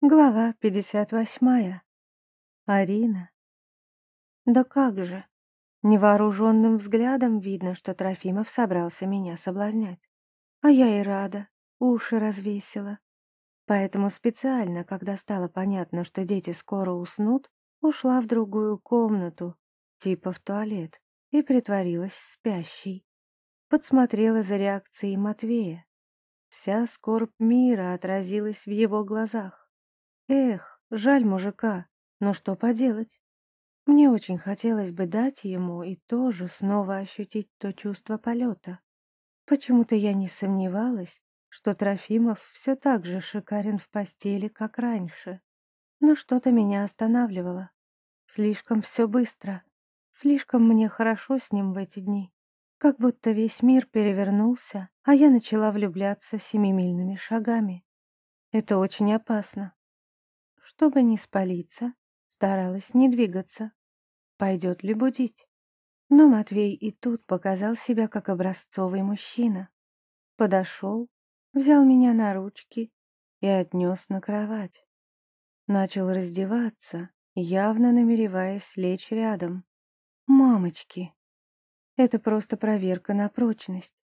Глава 58. Арина. Да как же? Невооруженным взглядом видно, что Трофимов собрался меня соблазнять. А я и рада, уши развесила. Поэтому специально, когда стало понятно, что дети скоро уснут, ушла в другую комнату, типа в туалет, и притворилась спящей. Подсмотрела за реакцией Матвея. Вся скорбь мира отразилась в его глазах. Эх, жаль мужика, но что поделать? Мне очень хотелось бы дать ему и тоже снова ощутить то чувство полета. Почему-то я не сомневалась, что Трофимов все так же шикарен в постели, как раньше. Но что-то меня останавливало. Слишком все быстро. Слишком мне хорошо с ним в эти дни. Как будто весь мир перевернулся, а я начала влюбляться семимильными шагами. Это очень опасно. Чтобы не спалиться, старалась не двигаться. Пойдет ли будить? Но Матвей и тут показал себя как образцовый мужчина. Подошел, взял меня на ручки и отнес на кровать. Начал раздеваться, явно намереваясь лечь рядом. Мамочки! Это просто проверка на прочность.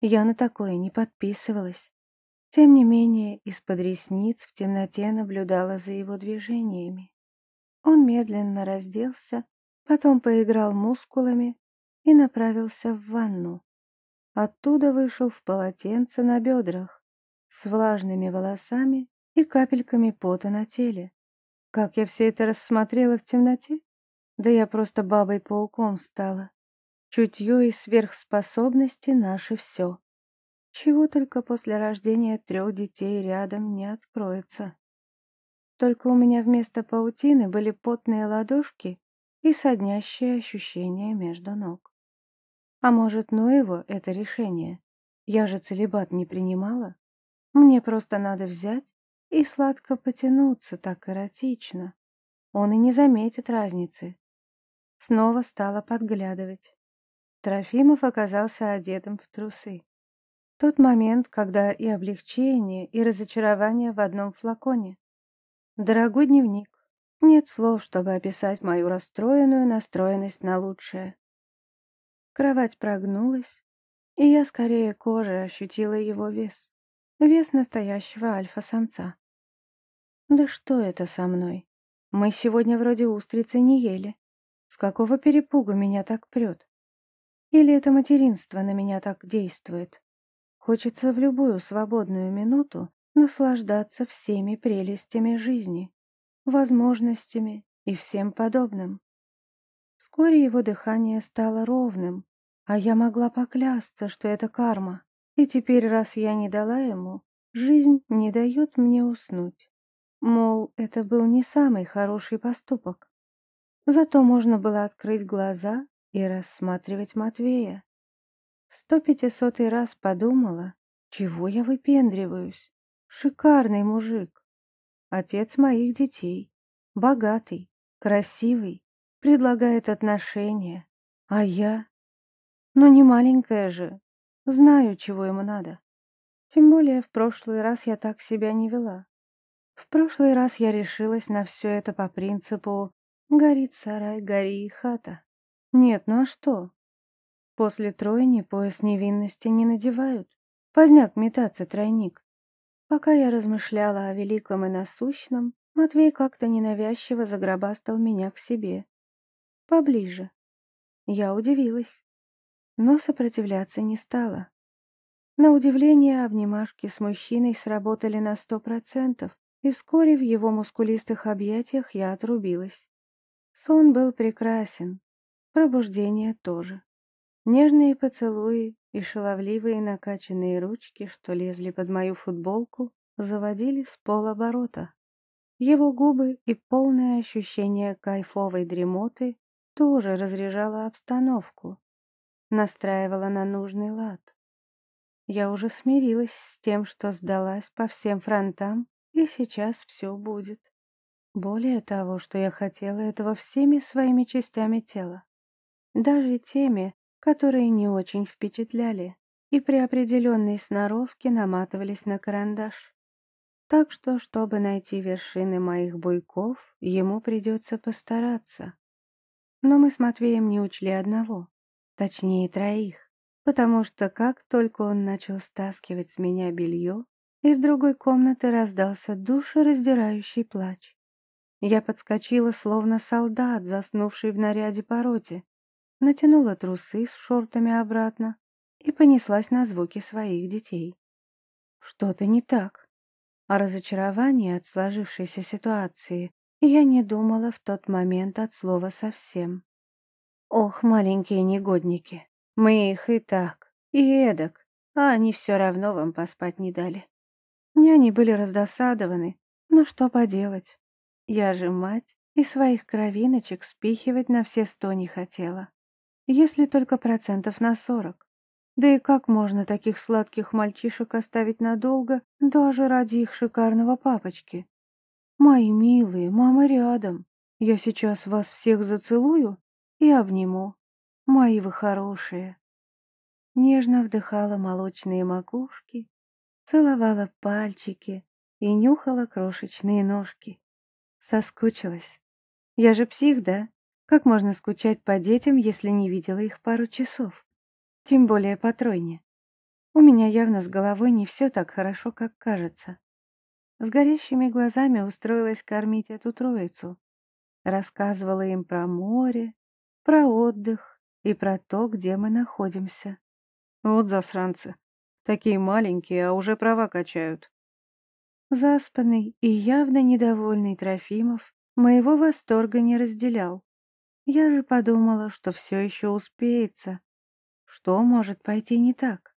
Я на такое не подписывалась. Тем не менее, из-под ресниц в темноте наблюдала за его движениями. Он медленно разделся, потом поиграл мускулами и направился в ванну. Оттуда вышел в полотенце на бедрах, с влажными волосами и капельками пота на теле. Как я все это рассмотрела в темноте? Да я просто бабой-пауком стала. Чутье и сверхспособности — наше все. Чего только после рождения трех детей рядом не откроется. Только у меня вместо паутины были потные ладошки и соднящее ощущение между ног. А может, ну его, это решение? Я же целебат не принимала. Мне просто надо взять и сладко потянуться так эротично. Он и не заметит разницы. Снова стала подглядывать. Трофимов оказался одетым в трусы. Тот момент, когда и облегчение, и разочарование в одном флаконе. Дорогой дневник. Нет слов, чтобы описать мою расстроенную настроенность на лучшее. Кровать прогнулась, и я скорее кожей ощутила его вес. Вес настоящего альфа-самца. Да что это со мной? Мы сегодня вроде устрицы не ели. С какого перепугу меня так прет? Или это материнство на меня так действует? Хочется в любую свободную минуту наслаждаться всеми прелестями жизни, возможностями и всем подобным. Вскоре его дыхание стало ровным, а я могла поклясться, что это карма, и теперь, раз я не дала ему, жизнь не дает мне уснуть. Мол, это был не самый хороший поступок. Зато можно было открыть глаза и рассматривать Матвея. В сто пятисотый раз подумала, чего я выпендриваюсь. Шикарный мужик. Отец моих детей. Богатый, красивый, предлагает отношения. А я? Ну не маленькая же. Знаю, чего ему надо. Тем более в прошлый раз я так себя не вела. В прошлый раз я решилась на все это по принципу «горит сарай, гори и хата». Нет, ну а что? После тройни пояс невинности не надевают. Поздняк метаться тройник. Пока я размышляла о великом и насущном, Матвей как-то ненавязчиво загробастал меня к себе. Поближе. Я удивилась, но сопротивляться не стала. На удивление обнимашки с мужчиной сработали на сто процентов, и вскоре в его мускулистых объятиях я отрубилась. Сон был прекрасен, пробуждение тоже. Нежные поцелуи и шаловливые накачанные ручки, что лезли под мою футболку, заводили с полоборота. Его губы и полное ощущение кайфовой дремоты тоже разряжало обстановку, настраивало на нужный лад. Я уже смирилась с тем, что сдалась по всем фронтам, и сейчас все будет. Более того, что я хотела этого всеми своими частями тела. Даже теми, которые не очень впечатляли и при определенной сноровке наматывались на карандаш. Так что, чтобы найти вершины моих буйков, ему придется постараться. Но мы с Матвеем не учли одного, точнее троих, потому что как только он начал стаскивать с меня белье, из другой комнаты раздался душераздирающий плач. Я подскочила, словно солдат, заснувший в наряде по роте, натянула трусы с шортами обратно и понеслась на звуки своих детей. Что-то не так. О разочаровании от сложившейся ситуации я не думала в тот момент от слова совсем. Ох, маленькие негодники, мы их и так, и эдак, а они все равно вам поспать не дали. Няни были раздосадованы, но что поделать. Я же мать и своих кровиночек спихивать на все сто не хотела. Если только процентов на сорок. Да и как можно таких сладких мальчишек оставить надолго, даже ради их шикарного папочки? Мои милые, мама рядом. Я сейчас вас всех зацелую и обниму. Мои вы хорошие. Нежно вдыхала молочные макушки, целовала пальчики и нюхала крошечные ножки. Соскучилась. Я же псих, да? Как можно скучать по детям, если не видела их пару часов? Тем более по тройне. У меня явно с головой не все так хорошо, как кажется. С горящими глазами устроилась кормить эту троицу. Рассказывала им про море, про отдых и про то, где мы находимся. Вот засранцы. Такие маленькие, а уже права качают. Заспанный и явно недовольный Трофимов моего восторга не разделял. Я же подумала, что все еще успеется. Что может пойти не так?